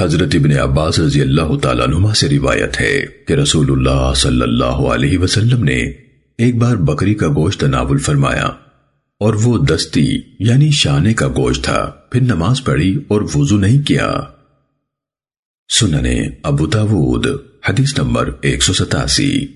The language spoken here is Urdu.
حضرت ابن عباس رضی اللہ تعالیٰ نما سے روایت ہے کہ رسول اللہ صلی اللہ علیہ وسلم نے ایک بار بکری کا گوشت تناول فرمایا اور وہ دستی یعنی شانے کا گوشت تھا، پھر نماز پڑھی اور وضو نہیں کیا۔ سننے ابو تاود حدیث نمبر ایک سو ستاسی۔